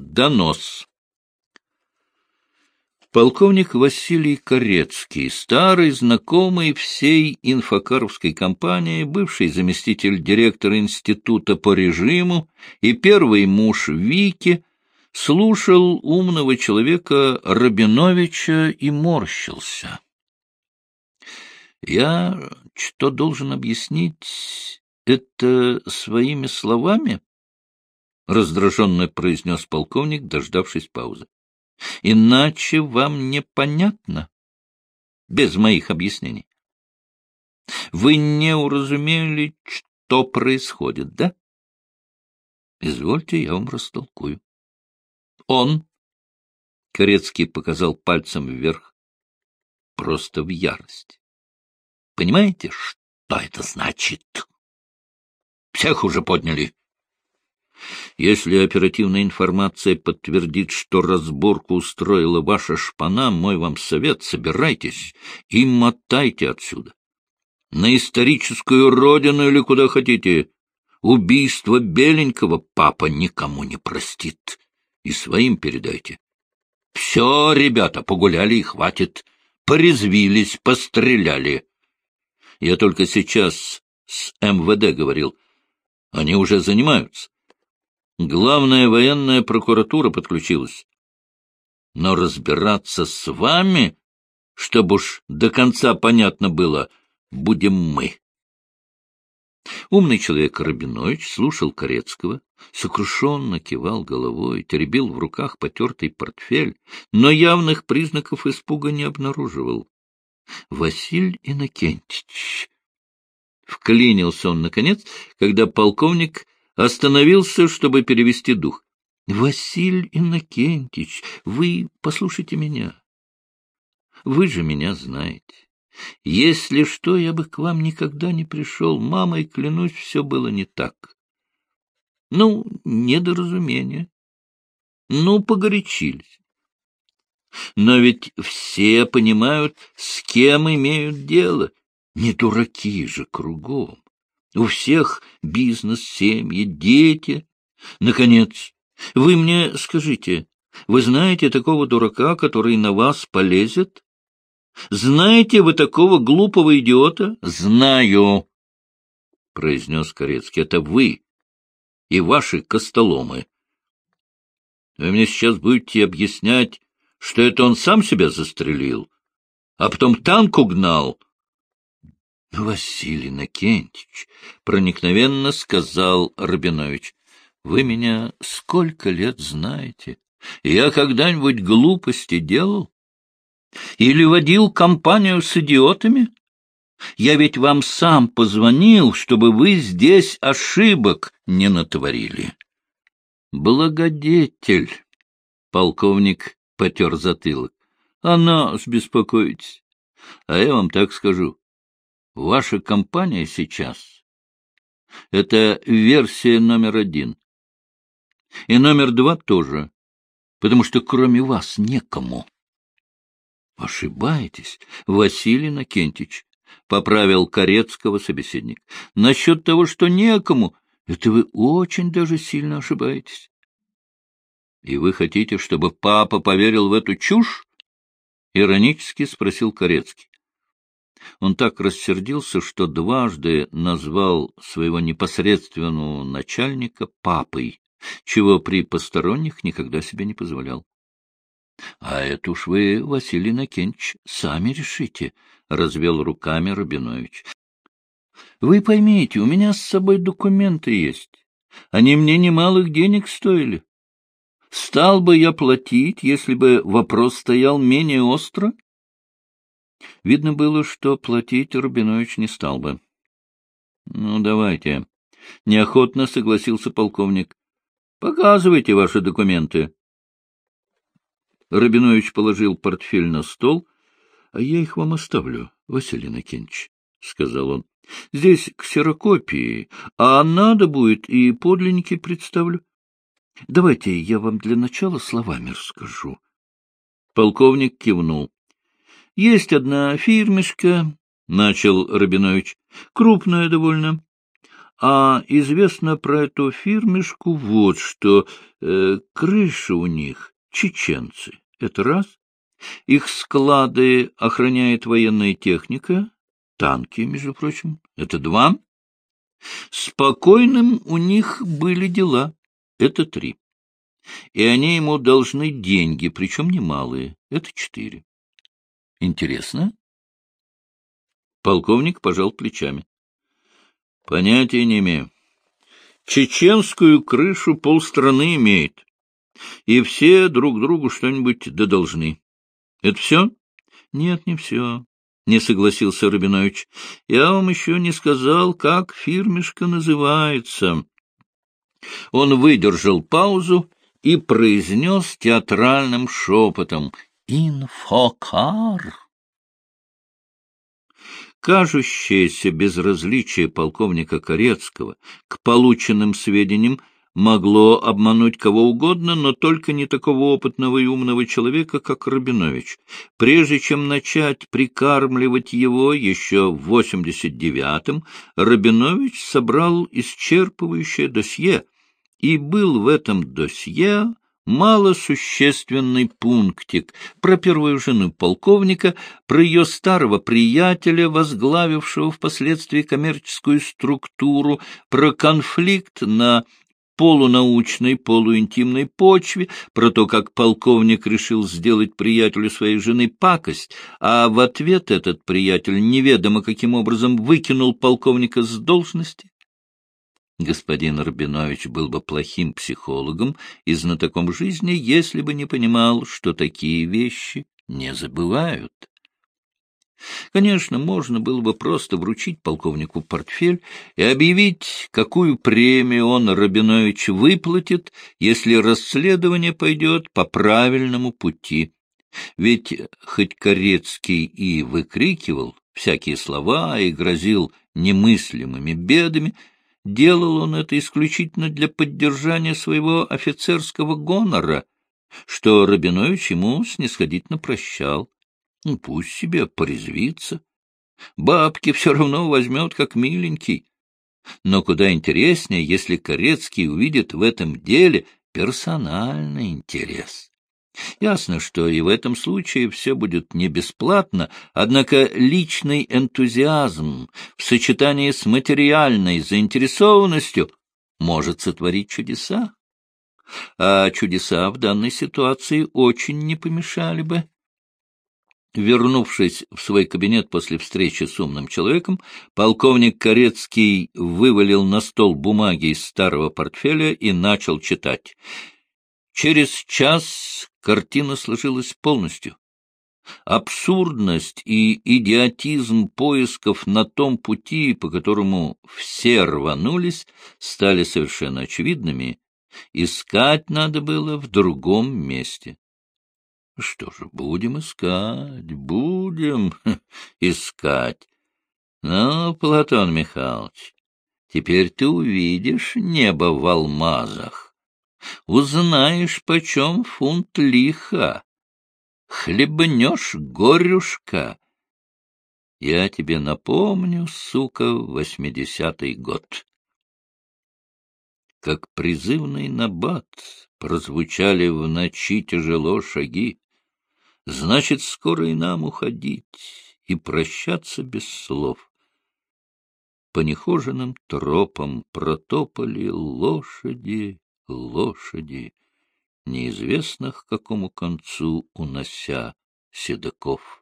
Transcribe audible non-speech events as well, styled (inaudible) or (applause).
Донос. Полковник Василий Корецкий, старый знакомый всей инфокаровской компании, бывший заместитель директора института по режиму и первый муж Вики, слушал умного человека Рабиновича и морщился. Я что должен объяснить это своими словами? — раздраженно произнес полковник, дождавшись паузы. — Иначе вам непонятно, без моих объяснений. Вы не уразумели, что происходит, да? Извольте, я вам растолкую. Он, — Корецкий показал пальцем вверх, — просто в ярости. Понимаете, что это значит? Всех уже подняли. Если оперативная информация подтвердит, что разборку устроила ваша шпана, мой вам совет — собирайтесь и мотайте отсюда. На историческую родину или куда хотите. Убийство Беленького папа никому не простит. И своим передайте. Все, ребята, погуляли и хватит. Порезвились, постреляли. Я только сейчас с МВД говорил. Они уже занимаются. Главная военная прокуратура подключилась. Но разбираться с вами, чтобы уж до конца понятно было, будем мы. Умный человек Рабинович слушал Корецкого, сокрушенно кивал головой, теребил в руках потертый портфель, но явных признаков испуга не обнаруживал. Василь Иннокентич. Вклинился он, наконец, когда полковник остановился, чтобы перевести дух. — Василь Иннокентич, вы послушайте меня. Вы же меня знаете. Если что, я бы к вам никогда не пришел. Мамой, клянусь, все было не так. Ну, недоразумение. Ну, погорячились. Но ведь все понимают, с кем имеют дело. Не дураки же кругом. У всех бизнес, семьи, дети. Наконец, вы мне скажите, вы знаете такого дурака, который на вас полезет? Знаете вы такого глупого идиота? Знаю, — произнес Корецкий. Это вы и ваши костоломы. Вы мне сейчас будете объяснять, что это он сам себя застрелил, а потом танк угнал. — Василий Накентич, — проникновенно сказал Рабинович, — вы меня сколько лет знаете? Я когда-нибудь глупости делал? Или водил компанию с идиотами? Я ведь вам сам позвонил, чтобы вы здесь ошибок не натворили. Благодетель, полковник потер затылок. А нас беспокоитесь. А я вам так скажу. Ваша компания сейчас — это версия номер один. И номер два тоже, потому что кроме вас некому. — Ошибаетесь, Василий Накентич, — поправил Корецкого собеседник. — Насчет того, что некому, это вы очень даже сильно ошибаетесь. — И вы хотите, чтобы папа поверил в эту чушь? — иронически спросил Корецкий. Он так рассердился, что дважды назвал своего непосредственного начальника папой, чего при посторонних никогда себе не позволял. — А это уж вы, Василий Накенч, сами решите, — развел руками Рабинович. — Вы поймите, у меня с собой документы есть. Они мне немалых денег стоили. Стал бы я платить, если бы вопрос стоял менее остро? Видно было, что платить Рубинович не стал бы. — Ну, давайте. — неохотно согласился полковник. — Показывайте ваши документы. Рабинович положил портфель на стол. — А я их вам оставлю, Василий Накенч, — сказал он. — Здесь ксерокопии, а надо будет и подлинники представлю. Давайте я вам для начала словами расскажу. Полковник кивнул. — Есть одна фирмишка, — начал Рабинович, — крупная довольно. А известно про эту фирмешку вот что. Э, крыша у них чеченцы. Это раз. Их склады охраняет военная техника. Танки, между прочим. Это два. Спокойным у них были дела. Это три. И они ему должны деньги, причем немалые. Это четыре. Интересно? Полковник пожал плечами. Понятия не имею. Чеченскую крышу полстраны имеет. И все друг другу что-нибудь додолжны. Это все? Нет, не все. Не согласился Рабинович. Я вам еще не сказал, как фирмешка называется. Он выдержал паузу и произнес театральным шепотом «Инфокар». Кажущееся безразличие полковника Корецкого к полученным сведениям могло обмануть кого угодно, но только не такого опытного и умного человека, как Рабинович. Прежде чем начать прикармливать его еще в 89-м, Рабинович собрал исчерпывающее досье, и был в этом досье малосущественный пунктик про первую жену полковника, про ее старого приятеля, возглавившего впоследствии коммерческую структуру, про конфликт на полунаучной, полуинтимной почве, про то, как полковник решил сделать приятелю своей жены пакость, а в ответ этот приятель неведомо каким образом выкинул полковника с должности. Господин Рабинович был бы плохим психологом и знатоком жизни, если бы не понимал, что такие вещи не забывают. Конечно, можно было бы просто вручить полковнику портфель и объявить, какую премию он, Рабинович, выплатит, если расследование пойдет по правильному пути. Ведь хоть Корецкий и выкрикивал всякие слова и грозил немыслимыми бедами, делал он это исключительно для поддержания своего офицерского гонора, что Рабинович ему снисходительно прощал. Ну, пусть себе порезвится. Бабки все равно возьмет, как миленький. Но куда интереснее, если Корецкий увидит в этом деле персональный интерес. Ясно, что и в этом случае все будет не бесплатно, однако личный энтузиазм в сочетании с материальной заинтересованностью может сотворить чудеса. А чудеса в данной ситуации очень не помешали бы. Вернувшись в свой кабинет после встречи с умным человеком, полковник Корецкий вывалил на стол бумаги из старого портфеля и начал читать. Через час картина сложилась полностью. Абсурдность и идиотизм поисков на том пути, по которому все рванулись, стали совершенно очевидными. Искать надо было в другом месте. Что же, будем искать, будем (laughs) искать. Ну, Платон Михайлович, теперь ты увидишь небо в алмазах. Узнаешь, почем фунт лиха. Хлебнешь горюшка. Я тебе напомню, сука, восьмидесятый год. Как призывный набат прозвучали в ночи тяжело шаги. Значит, скоро и нам уходить и прощаться без слов. По нехоженным тропам протопали лошади, лошади, неизвестно к какому концу унося седаков.